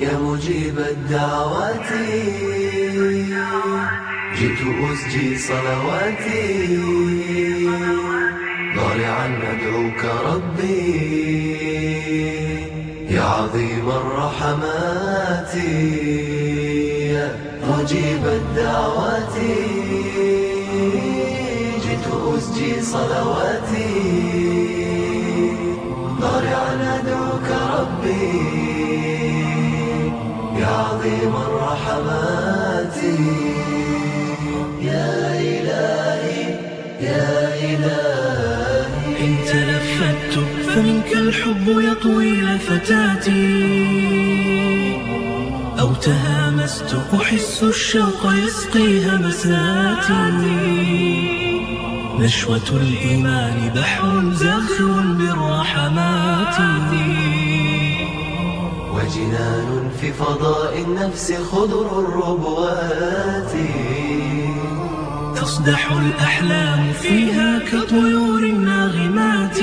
يا مجيب الدعوات جئت أسجي صلواتي. ضارعا أدعوك ربي. يا عظيم الرحمات. مجيب الدعوات جئت أسجي صلواتي. ضارعا أدعوك ربي. عظيم الرحمات يا إلهي يا إلهي. إن تلفت فمنك الحب يطوي لفتاتي. أو تهامست أحس الشوق يسقي همساتي نشوة الإيمان بحر زاخر بالرحمات وجنان في فضاء النفس خضر الربوات. تصدح الأحلام فيها كطيور الناغمات.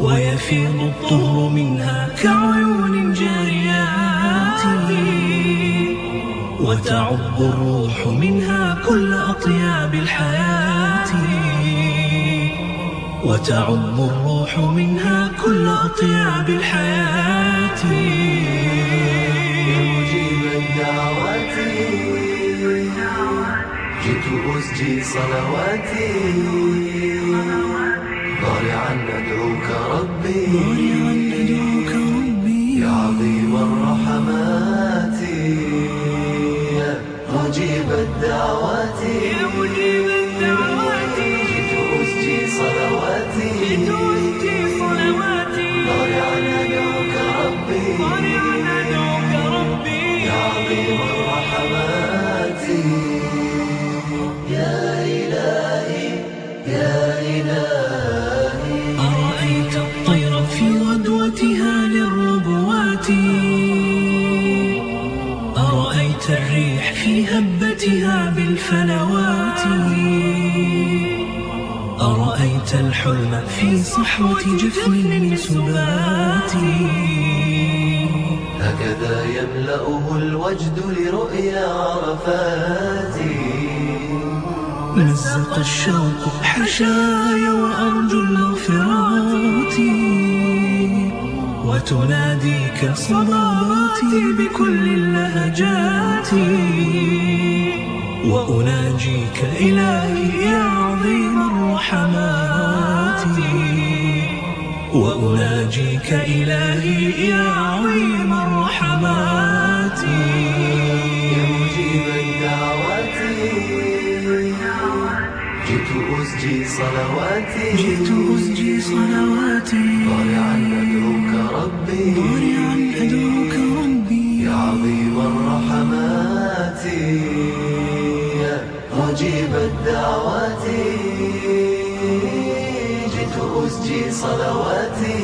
ويفيض الطهر منها كعيون جاريات. وتعب الروح منها كل أطياب الحياة. وتعب الروح منها كل أطياب الحياة. مجيب الدعوات جئت أسجي صلواتي. ضارعا أدعوك ربي. يا إلهي أرأيت الطير في غدوتها للربوات؟ أرأيت الريح في هبتها بالفلوات أرأيت الحلم في صحوة جفن من سبات؟ هكذا يملأه الوجد لرؤيا عرفات؟ مزق الشوق حشايا وأرجو المغفرات وتناديك صباباتي بكل اللهجات وأناجيك إلهي يا عظيم الرحمات وأناجيك إلهي يا عظيم الرحمات جئت أسجي صلواتي. جئت أسجي صلواتي. ضارعا أدعوك ربي. ضارعا أدعوك ربي. يا عظيم الرحمات. يا مجيب الدعوات. جئت أسجي صلواتي.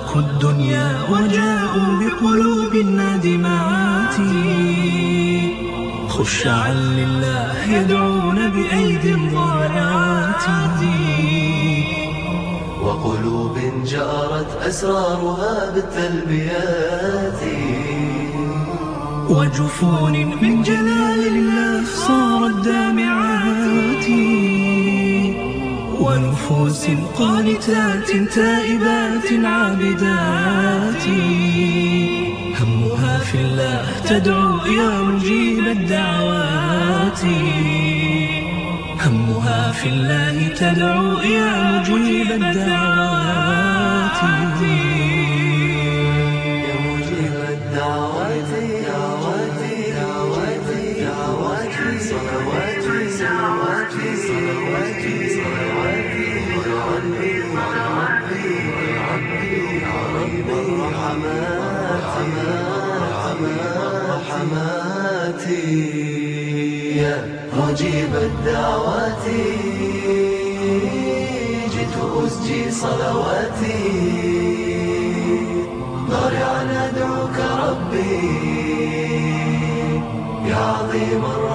تركوا الدنيا وجاءوا بقلوب نادمات. خشعا لله يدعون بأيدي ضارعات وقلوب جارت أسرارها بالتلبيات. وجفون من جلال الله صارت دامعات. ونفوس قانتات تائبات عابدات. همها في الله تدعو يا مجيب الدعوات. همها في الله تدعو يا مجيب الدعوات. يا مجيب الدعوات الرحمات يا مجيب الدعوات. جئت أسجي صلواتي ضارعا أدعوك ربي. يا عظيم الرحمات